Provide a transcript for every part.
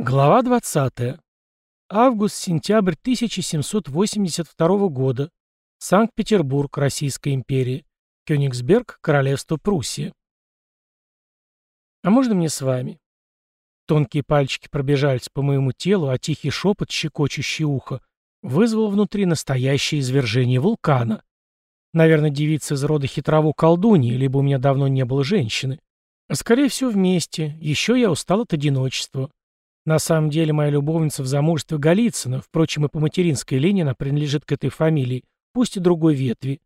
Глава 20. Август-сентябрь 1782 года. Санкт-Петербург, Российская империя. Кёнигсберг, Королевство Пруссия. «А можно мне с вами?» Тонкие пальчики пробежались по моему телу, а тихий шепот, щекочущий ухо, вызвал внутри настоящее извержение вулкана. Наверное, девица из рода хитрово колдуньи, либо у меня давно не было женщины. А скорее всего вместе. Еще я устал от одиночества. На самом деле моя любовница в замужестве Голицына, впрочем, и по материнской линии она принадлежит к этой фамилии, пусть и другой ветви.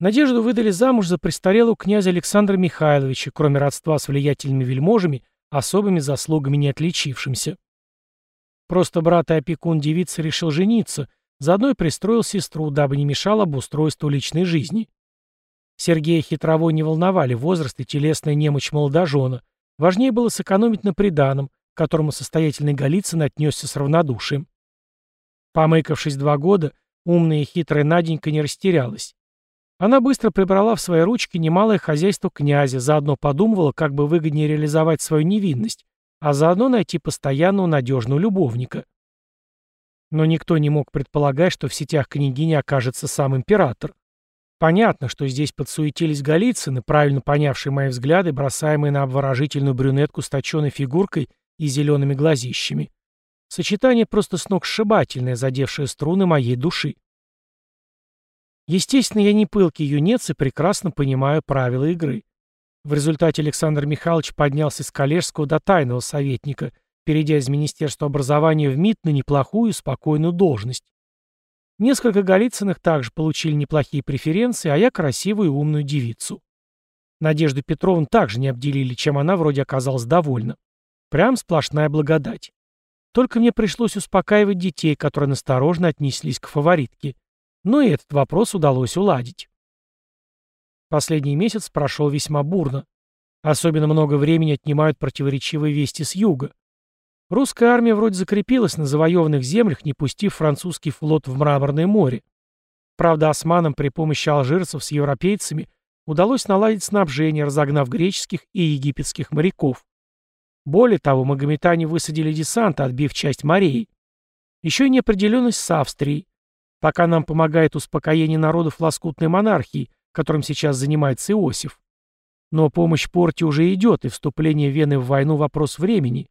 Надежду выдали замуж за престарелого князя Александра Михайловича, кроме родства с влиятельными вельможами, особыми заслугами не отличившимся. Просто брат и опекун девицы решил жениться, заодно и пристроил сестру, дабы не мешал обустройству личной жизни. Сергея Хитрово не волновали возраст и телесная немощь молодожена. Важнее было сэкономить на приданом, к которому состоятельный Голицын отнесся с равнодушием. Помыкавшись два года, умная и хитрая Наденька не растерялась. Она быстро прибрала в свои ручки немалое хозяйство князя, заодно подумывала, как бы выгоднее реализовать свою невинность, а заодно найти постоянного надежного любовника. Но никто не мог предполагать, что в сетях княгини окажется сам император. Понятно, что здесь подсуетились Голицыны, правильно понявшие мои взгляды, бросаемые на обворожительную брюнетку с точенной фигуркой и зелеными глазищами. Сочетание просто сногсшибательное, задевшее струны моей души. Естественно, я не пылкий юнец и прекрасно понимаю правила игры. В результате Александр Михайлович поднялся с коллежского до тайного советника, перейдя из Министерства образования в МИД на неплохую и спокойную должность. Несколько Голицыных также получили неплохие преференции, а я красивую и умную девицу. Надежду Петровну также не обделили, чем она вроде оказалась довольна. Прям сплошная благодать. Только мне пришлось успокаивать детей, которые насторожно отнеслись к фаворитке. Но и этот вопрос удалось уладить. Последний месяц прошел весьма бурно. Особенно много времени отнимают противоречивые вести с юга. Русская армия вроде закрепилась на завоеванных землях, не пустив французский флот в Мраморное море. Правда, османам при помощи алжирцев с европейцами удалось наладить снабжение, разогнав греческих и египетских моряков. Более того, магометане высадили десант, отбив часть морей. Еще и неопределенность с Австрией. Пока нам помогает успокоение народов лоскутной монархии, которым сейчас занимается Иосиф. Но помощь Порте уже идет, и вступление Вены в войну – вопрос времени.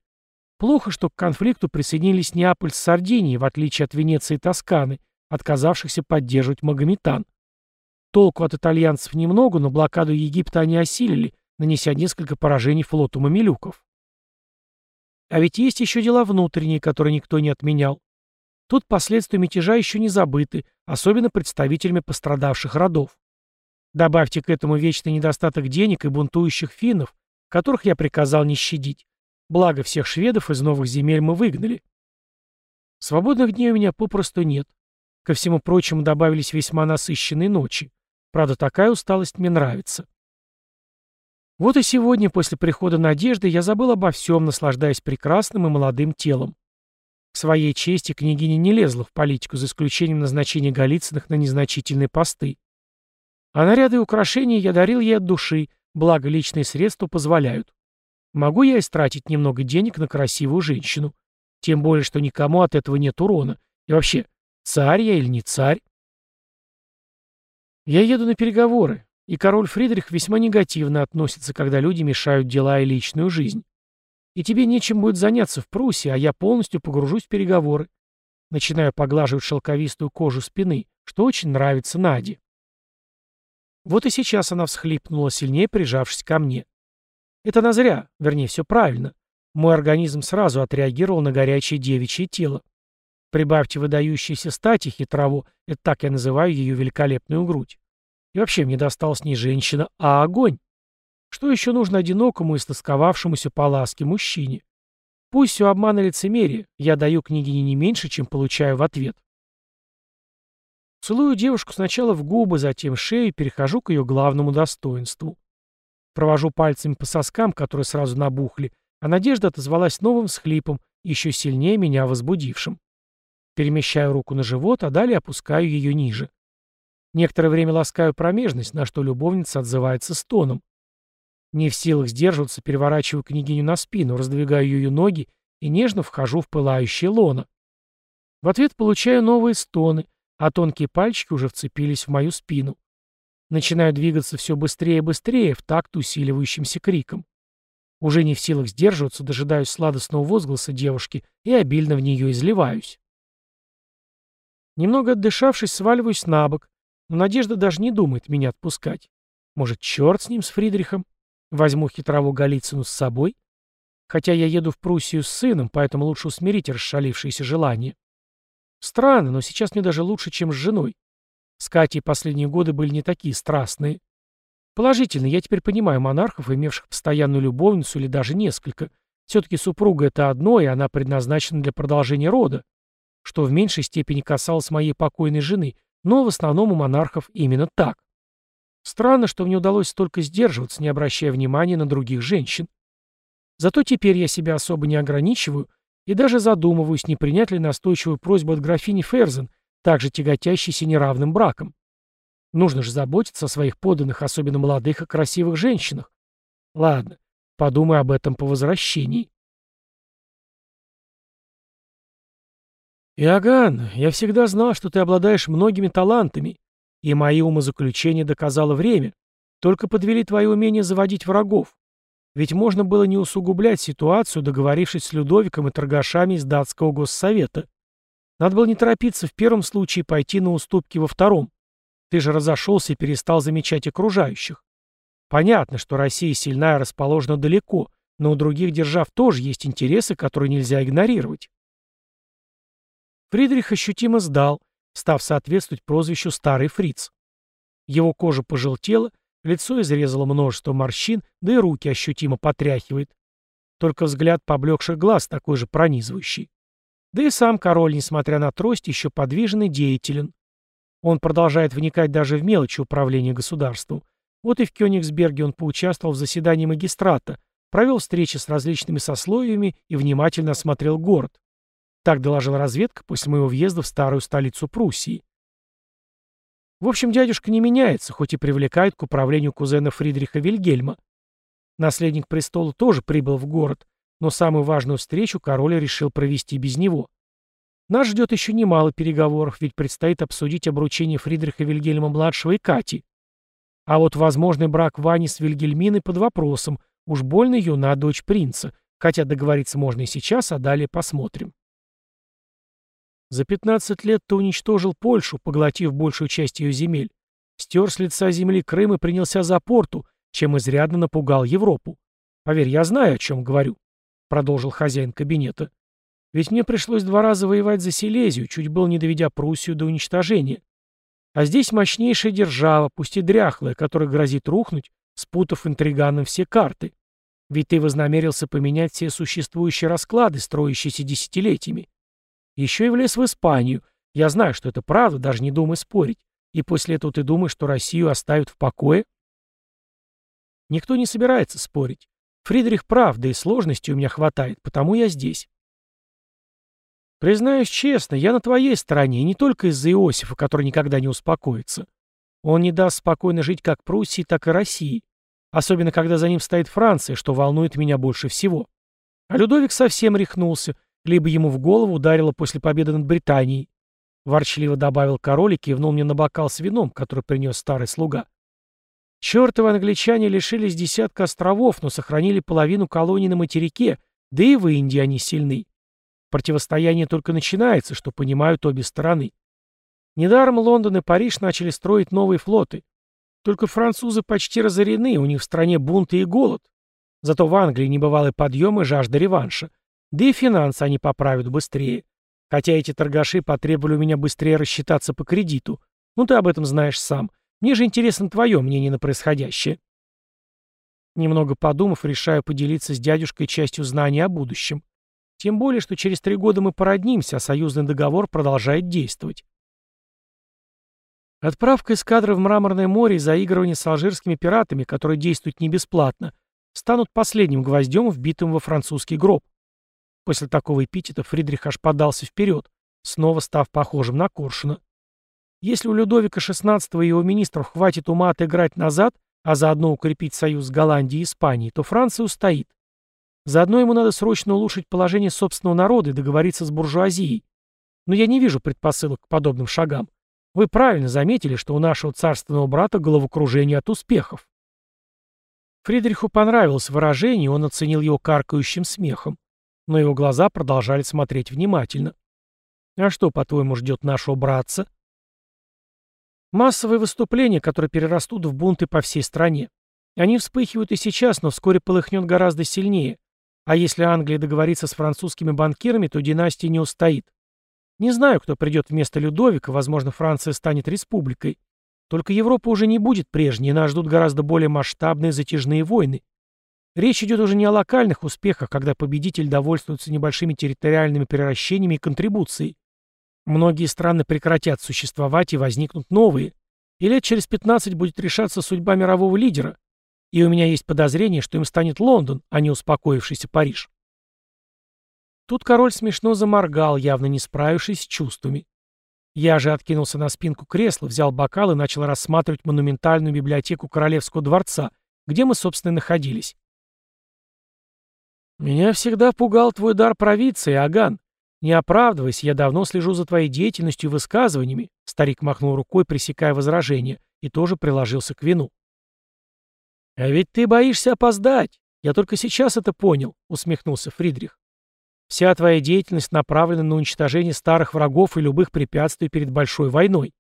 Плохо, что к конфликту присоединились Неаполь с Сардинией, в отличие от Венеции и Тосканы, отказавшихся поддерживать Магометан. Толку от итальянцев немного, но блокаду Египта они осилили, нанеся несколько поражений флоту мамилюков. А ведь есть еще дела внутренние, которые никто не отменял. Тут последствия мятежа еще не забыты, особенно представителями пострадавших родов. Добавьте к этому вечный недостаток денег и бунтующих финнов, которых я приказал не щадить. Благо всех шведов из новых земель мы выгнали. Свободных дней у меня попросту нет. Ко всему прочему добавились весьма насыщенные ночи. Правда, такая усталость мне нравится. Вот и сегодня, после прихода Надежды, я забыл обо всем, наслаждаясь прекрасным и молодым телом. К своей чести княгиня не лезла в политику, за исключением назначения Голицыных на незначительные посты. А наряды и украшения я дарил ей от души, благо личные средства позволяют. Могу я истратить немного денег на красивую женщину. Тем более, что никому от этого нет урона. И вообще, царь я или не царь? Я еду на переговоры, и король Фридрих весьма негативно относится, когда люди мешают дела и личную жизнь. И тебе нечем будет заняться в Пруссии, а я полностью погружусь в переговоры. Начинаю поглаживать шелковистую кожу спины, что очень нравится Наде. Вот и сейчас она всхлипнула, сильнее прижавшись ко мне. Это на зря, вернее, все правильно. Мой организм сразу отреагировал на горячее девичье тело. Прибавьте выдающиеся стати хитрову, это так я называю ее великолепную грудь. И вообще мне досталась не женщина, а огонь. Что еще нужно одинокому и стосковавшемуся по ласке мужчине? Пусть все обман и лицемерие, я даю княгине не меньше, чем получаю в ответ. Целую девушку сначала в губы, затем в шею и перехожу к ее главному достоинству. Провожу пальцами по соскам, которые сразу набухли, а Надежда отозвалась новым схлипом, еще сильнее меня возбудившим. Перемещаю руку на живот, а далее опускаю ее ниже. Некоторое время ласкаю промежность, на что любовница отзывается стоном. Не в силах сдерживаться, переворачиваю княгиню на спину, раздвигаю ее ноги и нежно вхожу в пылающее лоно. В ответ получаю новые стоны, а тонкие пальчики уже вцепились в мою спину. Начинаю двигаться все быстрее и быстрее, в такт усиливающимся криком. Уже не в силах сдерживаться, дожидаюсь сладостного возгласа девушки и обильно в нее изливаюсь. Немного отдышавшись, сваливаюсь на бок, но Надежда даже не думает меня отпускать. Может, черт с ним, с Фридрихом? Возьму хитрову Голицыну с собой? Хотя я еду в Пруссию с сыном, поэтому лучше усмирить расшалившееся желание. Странно, но сейчас мне даже лучше, чем с женой. С Катей последние годы были не такие страстные. Положительно, я теперь понимаю монархов, имевших постоянную любовницу или даже несколько. Все-таки супруга — это одно, и она предназначена для продолжения рода, что в меньшей степени касалось моей покойной жены, но в основном у монархов именно так. Странно, что мне удалось столько сдерживаться, не обращая внимания на других женщин. Зато теперь я себя особо не ограничиваю и даже задумываюсь, не принять ли настойчивую просьбу от графини Ферзен, также тяготящейся неравным браком. Нужно же заботиться о своих подданных, особенно молодых и красивых женщинах. Ладно, подумай об этом по возвращении. Иоганн, я всегда знал, что ты обладаешь многими талантами, и мои умозаключения доказало время. Только подвели твои умения заводить врагов. Ведь можно было не усугублять ситуацию, договорившись с Людовиком и торгашами из датского госсовета. Надо было не торопиться в первом случае пойти на уступки во втором. Ты же разошелся и перестал замечать окружающих. Понятно, что Россия сильна и расположена далеко, но у других держав тоже есть интересы, которые нельзя игнорировать. Фридрих ощутимо сдал, став соответствовать прозвищу «Старый фриц». Его кожа пожелтела, лицо изрезало множество морщин, да и руки ощутимо потряхивает. Только взгляд поблекших глаз такой же пронизывающий. Да и сам король, несмотря на трость, еще подвижен и деятелен. Он продолжает вникать даже в мелочи управления государством. Вот и в Кёнигсберге он поучаствовал в заседании магистрата, провел встречи с различными сословиями и внимательно осмотрел город. Так доложила разведка после моего въезда в старую столицу Пруссии. В общем, дядюшка не меняется, хоть и привлекает к управлению кузена Фридриха Вильгельма. Наследник престола тоже прибыл в город, но самую важную встречу король решил провести без него. Нас ждет еще немало переговоров, ведь предстоит обсудить обручение Фридриха Вильгельма-младшего и Кати. А вот возможный брак Вани с Вильгельминой под вопросом, уж больно юна дочь принца, хотя договориться можно и сейчас, а далее посмотрим. За 15 лет ты уничтожил Польшу, поглотив большую часть ее земель, стер с лица земли Крым и принялся за порту, чем изрядно напугал Европу. Поверь, я знаю, о чем говорю, — продолжил хозяин кабинета. Ведь мне пришлось два раза воевать за Силезию, чуть было не доведя Пруссию до уничтожения. А здесь мощнейшая держава, пусть и дряхлая, которая грозит рухнуть, спутав интриганам все карты. Ведь ты вознамерился поменять все существующие расклады, строящиеся десятилетиями. Еще и влез в Испанию. Я знаю, что это правда, даже не думай спорить. И после этого ты думаешь, что Россию оставят в покое? Никто не собирается спорить. Фридрих прав, да и сложностей у меня хватает, потому я здесь. Признаюсь честно, я на твоей стороне, и не только из-за Иосифа, который никогда не успокоится. Он не даст спокойно жить как Пруссии, так и России. Особенно, когда за ним стоит Франция, что волнует меня больше всего. А Людовик совсем рехнулся, либо ему в голову ударило после победы над Британией. Ворчливо добавил король и кивнул мне на бокал с вином, который принес старый слуга. Чертовы англичане лишились десятка островов, но сохранили половину колоний на материке, да и в Индии они сильны. Противостояние только начинается, что понимают обе стороны. Недаром Лондон и Париж начали строить новые флоты. Только французы почти разорены, у них в стране бунты и голод. Зато в Англии небывалый подъем и жажда реванша. Да и финансы они поправят быстрее. Хотя эти торгаши потребовали у меня быстрее рассчитаться по кредиту. Ну ты об этом знаешь сам. Мне же интересно твое мнение на происходящее. Немного подумав, решаю поделиться с дядюшкой частью знаний о будущем. Тем более, что через три года мы породнимся, а союзный договор продолжает действовать. Отправка эскадры в Мраморное море и заигрывание с алжирскими пиратами, которые действуют не бесплатно, станут последним гвоздем, вбитым во французский гроб. После такого эпитета Фридрих аж подался вперед, снова став похожим на Коршуна. Если у Людовика XVI и его министров хватит ума отыграть назад, а заодно укрепить союз с Голландией и Испанией, то Франция устоит. Заодно ему надо срочно улучшить положение собственного народа и договориться с буржуазией. Но я не вижу предпосылок к подобным шагам. Вы правильно заметили, что у нашего царственного брата головокружение от успехов. Фридриху понравилось выражение, он оценил его каркающим смехом. Но его глаза продолжали смотреть внимательно. А что, по-твоему, ждет нашего братца? Массовые выступления, которые перерастут в бунты по всей стране. Они вспыхивают и сейчас, но вскоре полыхнет гораздо сильнее. А если Англия договорится с французскими банкирами, то династия не устоит. Не знаю, кто придет вместо Людовика, возможно, Франция станет республикой. Только Европа уже не будет прежней, нас ждут гораздо более масштабные затяжные войны. Речь идет уже не о локальных успехах, когда победитель довольствуется небольшими территориальными превращениями и контрибуцией. Многие страны прекратят существовать и возникнут новые. И лет через 15 будет решаться судьба мирового лидера. И у меня есть подозрение, что им станет Лондон, а не успокоившийся Париж. Тут король смешно заморгал, явно не справившись с чувствами. Я же откинулся на спинку кресла, взял бокал и начал рассматривать монументальную библиотеку Королевского дворца, где мы, собственно, находились. «Меня всегда пугал твой дар провидции, Аган. «Не оправдывайся, я давно слежу за твоей деятельностью и высказываниями», старик махнул рукой, пресекая возражение, и тоже приложился к вину. «А ведь ты боишься опоздать. Я только сейчас это понял», — усмехнулся Фридрих. «Вся твоя деятельность направлена на уничтожение старых врагов и любых препятствий перед большой войной.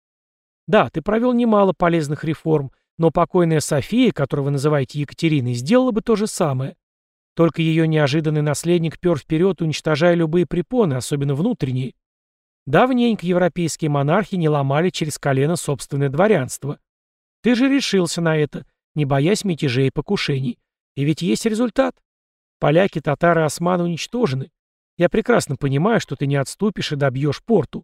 Да, ты провел немало полезных реформ, но покойная София, которую вы называете Екатериной, сделала бы то же самое. Только ее неожиданный наследник пер вперед, уничтожая любые препоны, особенно внутренние. Давненько европейские монархи не ломали через колено собственное дворянство. Ты же решился на это, не боясь мятежей и покушений. И ведь есть результат. Поляки, татары, османы уничтожены. Я прекрасно понимаю, что ты не отступишь и добьешь порту.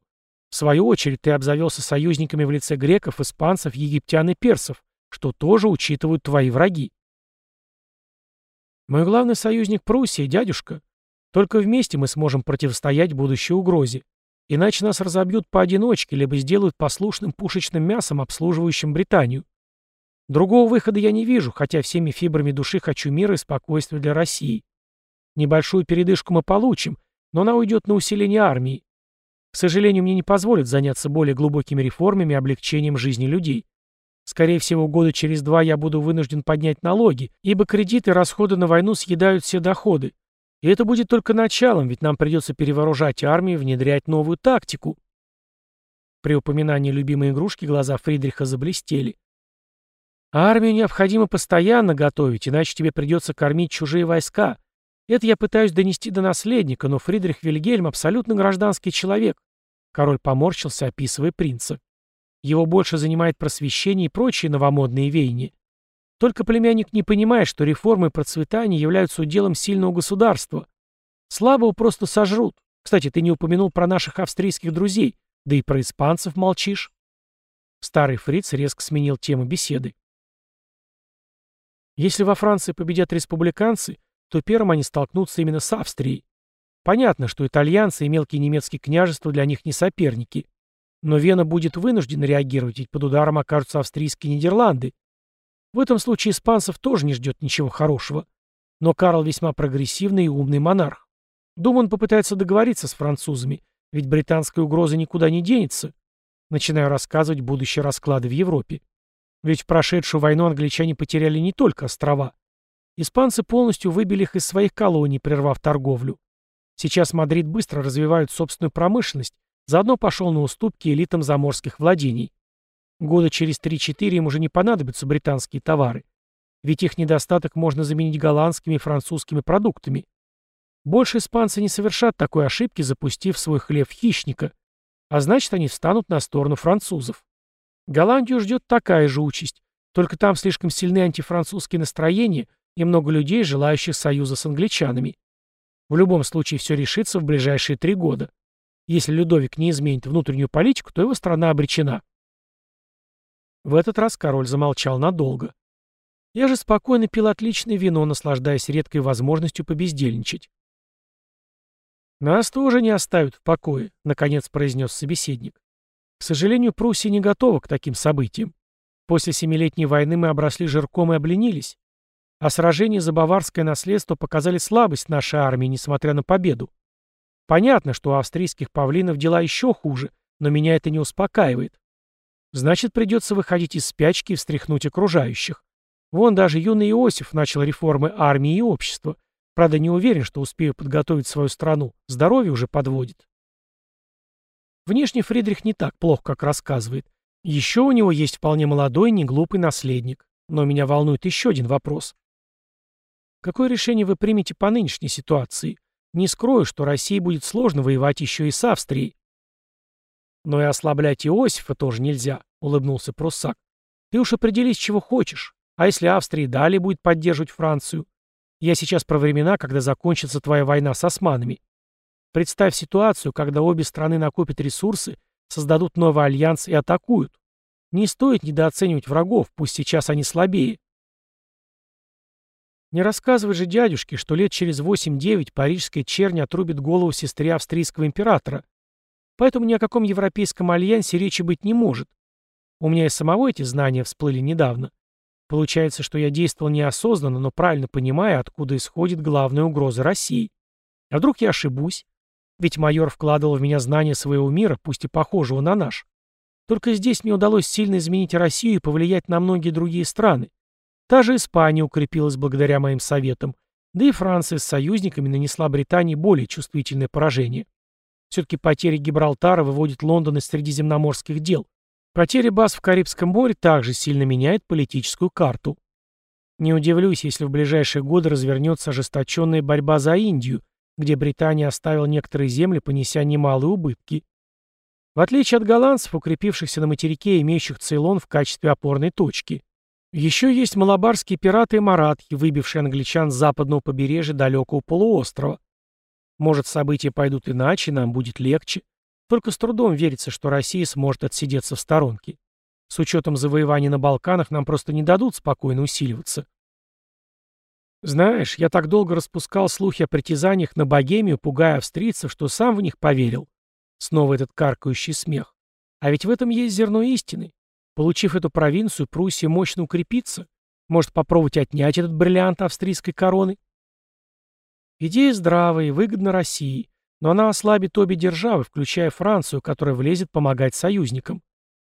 В свою очередь ты обзавелся союзниками в лице греков, испанцев, египтян и персов, что тоже учитывают твои враги. Мой главный союзник Пруссия, дядюшка. Только вместе мы сможем противостоять будущей угрозе. Иначе нас разобьют поодиночке, либо сделают послушным пушечным мясом, обслуживающим Британию. Другого выхода я не вижу, хотя всеми фибрами души хочу мира и спокойствия для России. Небольшую передышку мы получим, но она уйдет на усиление армии. К сожалению, мне не позволят заняться более глубокими реформами и облегчением жизни людей. Скорее всего, года через два я буду вынужден поднять налоги, ибо кредиты и расходы на войну съедают все доходы. И это будет только началом, ведь нам придется перевооружать армию и внедрять новую тактику. При упоминании любимой игрушки глаза Фридриха заблестели. армию необходимо постоянно готовить, иначе тебе придется кормить чужие войска. Это я пытаюсь донести до наследника, но Фридрих Вильгельм абсолютно гражданский человек. Король поморщился, описывая принца. Его больше занимает просвещение и прочие новомодные веяния. Только племянник не понимает, что реформы и процветание являются уделом сильного государства. Слабого просто сожрут. Кстати, ты не упомянул про наших австрийских друзей, да и про испанцев молчишь. Старый фриц резко сменил тему беседы. Если во Франции победят республиканцы, то первым они столкнутся именно с Австрией. Понятно, что итальянцы и мелкие немецкие княжества для них не соперники. Но Вена будет вынуждена реагировать, ведь под ударом окажутся австрийские Нидерланды. В этом случае испанцев тоже не ждет ничего хорошего. Но Карл весьма прогрессивный и умный монарх. Думаю, он попытается договориться с французами, ведь британская угроза никуда не денется. Начинаю рассказывать будущие расклады в Европе. Ведь в прошедшую войну англичане потеряли не только острова. Испанцы полностью выбили их из своих колоний, прервав торговлю. Сейчас Мадрид быстро развивает собственную промышленность, Заодно пошел на уступки элитам заморских владений. Года через 3-4 им уже не понадобятся британские товары. Ведь их недостаток можно заменить голландскими и французскими продуктами. Больше испанцы не совершат такой ошибки, запустив свой хлеб хищника. А значит, они встанут на сторону французов. Голландию ждет такая же участь. Только там слишком сильны антифранцузские настроения и много людей, желающих союза с англичанами. В любом случае все решится в ближайшие три года. Если Людовик не изменит внутреннюю политику, то его страна обречена. В этот раз король замолчал надолго. Я же спокойно пил отличное вино, наслаждаясь редкой возможностью побездельничать. «Нас тоже не оставят в покое», — наконец произнес собеседник. «К сожалению, Пруссия не готова к таким событиям. После Семилетней войны мы обросли жирком и обленились. А сражения за баварское наследство показали слабость нашей армии, несмотря на победу. Понятно, что у австрийских павлинов дела еще хуже, но меня это не успокаивает. Значит, придется выходить из спячки и встряхнуть окружающих. Вон даже юный Иосиф начал реформы армии и общества. Правда, не уверен, что успею подготовить свою страну. Здоровье уже подводит. Внешне Фридрих не так плохо, как рассказывает. Еще у него есть вполне молодой, неглупый наследник. Но меня волнует еще один вопрос. Какое решение вы примете по нынешней ситуации? Не скрою, что России будет сложно воевать еще и с Австрией. Но и ослаблять Иосифа тоже нельзя, улыбнулся Пруссак. Ты уж определись, чего хочешь. А если Австрия далее будет поддерживать Францию? Я сейчас про времена, когда закончится твоя война с османами. Представь ситуацию, когда обе страны накопят ресурсы, создадут новый альянс и атакуют. Не стоит недооценивать врагов, пусть сейчас они слабее. Не рассказывай же дядюшке, что лет через 8-9 парижская чернь отрубит голову сестре австрийского императора. Поэтому ни о каком европейском альянсе речи быть не может. У меня и самого эти знания всплыли недавно. Получается, что я действовал неосознанно, но правильно понимая, откуда исходит главная угроза России. А вдруг я ошибусь? Ведь майор вкладывал в меня знания своего мира, пусть и похожего на наш. Только здесь мне удалось сильно изменить Россию и повлиять на многие другие страны. Та же Испания укрепилась благодаря моим советам, да и Франция с союзниками нанесла Британии более чувствительное поражение. Все-таки потеря Гибралтара выводит Лондон из средиземноморских дел. Потеря баз в Карибском море также сильно меняет политическую карту. Не удивлюсь, если в ближайшие годы развернется ожесточенная борьба за Индию, где Британия оставила некоторые земли, понеся немалые убытки. В отличие от голландцев, укрепившихся на материке, имеющих Цейлон в качестве опорной точки. Еще есть малабарские пираты и маратхи, выбившие англичан с западного побережья далекого полуострова. Может, события пойдут иначе, нам будет легче. Только с трудом верится, что Россия сможет отсидеться в сторонке. С учетом завоеваний на Балканах нам просто не дадут спокойно усиливаться. Знаешь, я так долго распускал слухи о притязаниях на Богемию, пугая австрийцев, что сам в них поверил. Снова этот каркающий смех. А ведь в этом есть зерно истины. Получив эту провинцию, Пруссия мощно укрепится. Может попробовать отнять этот бриллиант австрийской короны? Идея здравая и выгодна России, но она ослабит обе державы, включая Францию, которая влезет помогать союзникам.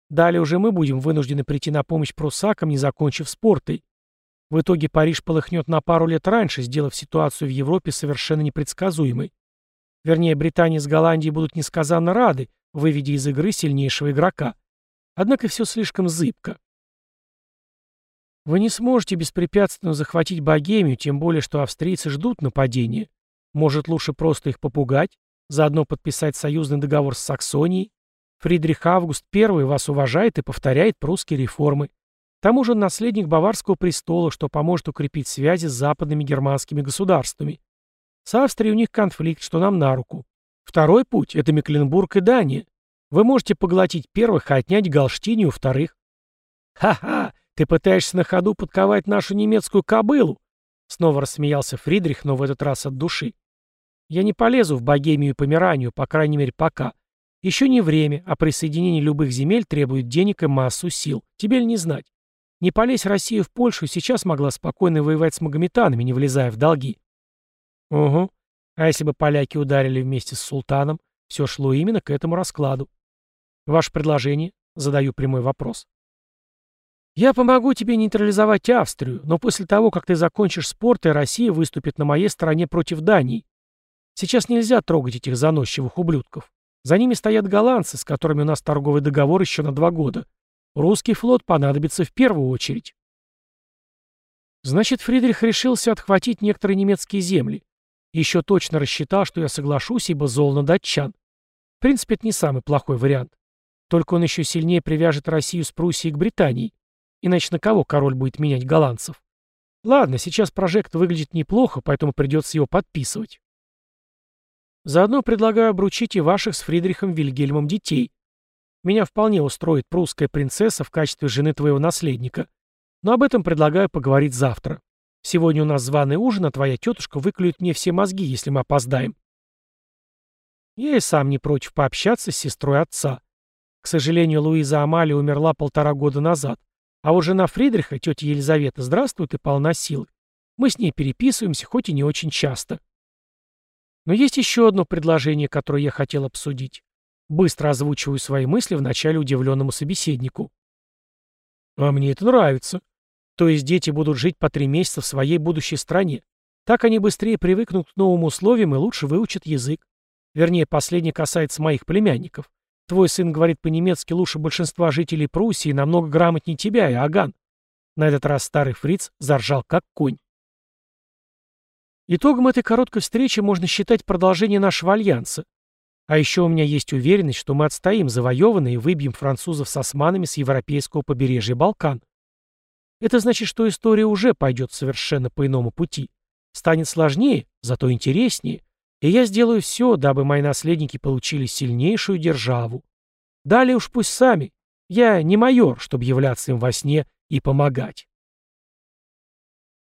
Далее уже мы будем вынуждены прийти на помощь пруссакам, не закончив спортой. В итоге Париж полыхнет на пару лет раньше, сделав ситуацию в Европе совершенно непредсказуемой. Вернее, Британия с Голландией будут несказанно рады, выведя из игры сильнейшего игрока. Однако все слишком зыбко. Вы не сможете беспрепятственно захватить Богемию, тем более, что австрийцы ждут нападения. Может, лучше просто их попугать, заодно подписать союзный договор с Саксонией? Фридрих Август I вас уважает и повторяет прусские реформы. К тому же наследник Баварского престола, что поможет укрепить связи с западными германскими государствами. С Австрией у них конфликт, что нам на руку. Второй путь – это Мекленбург и Дания. Вы можете поглотить первых, а отнять Галштинию вторых. Ха-ха, ты пытаешься на ходу подковать нашу немецкую кобылу. Снова рассмеялся Фридрих, но в этот раз от души. Я не полезу в Богемию и Померанию, по крайней мере, пока. Еще не время, а присоединение любых земель требует денег и массу сил. Тебе ли не знать? Не полезь Россию в Польшу, сейчас могла спокойно воевать с магометанами, не влезая в долги. Угу. А если бы поляки ударили вместе с султаном, все шло именно к этому раскладу. Ваше предложение? Задаю прямой вопрос. Я помогу тебе нейтрализовать Австрию, но после того, как ты закончишь спорт, и Россия выступит на моей стороне против Дании. Сейчас нельзя трогать этих заносчивых ублюдков. За ними стоят голландцы, с которыми у нас торговый договор еще на два года. Русский флот понадобится в первую очередь. Значит, Фридрих решился отхватить некоторые немецкие земли. Еще точно рассчитал, что я соглашусь, ибо зол на датчан. В принципе, это не самый плохой вариант. Только он еще сильнее привяжет Россию с Пруссией к Британии. Иначе на кого король будет менять голландцев? Ладно, сейчас прожект выглядит неплохо, поэтому придется его подписывать. Заодно предлагаю обручить и ваших с Фридрихом Вильгельмом детей. Меня вполне устроит прусская принцесса в качестве жены твоего наследника. Но об этом предлагаю поговорить завтра. Сегодня у нас званый ужин, а твоя тетушка выклюет мне все мозги, если мы опоздаем. Я и сам не против пообщаться с сестрой отца. К сожалению, Луиза Амалия умерла полтора года назад. А вот жена Фридриха, тетя Елизавета, здравствует и полна сил. Мы с ней переписываемся, хоть и не очень часто. Но есть еще одно предложение, которое я хотел обсудить. Быстро озвучиваю свои мысли вначале удивленному собеседнику. А мне это нравится. То есть дети будут жить по три месяца в своей будущей стране. Так они быстрее привыкнут к новым условиям и лучше выучат язык. Вернее, последнее касается моих племянников. Твой сын говорит по-немецки лучше большинства жителей Пруссии намного грамотнее тебя, Иоганн. На этот раз старый фриц заржал как конь. Итогом этой короткой встречи можно считать продолжение нашего альянса. А еще у меня есть уверенность, что мы отстоим завоеванные и выбьем французов с османами с европейского побережья Балкан. Это значит, что история уже пойдет совершенно по иному пути. Станет сложнее, зато интереснее. И я сделаю все, дабы мои наследники получили сильнейшую державу. Далее уж пусть сами. Я не майор, чтобы являться им во сне и помогать.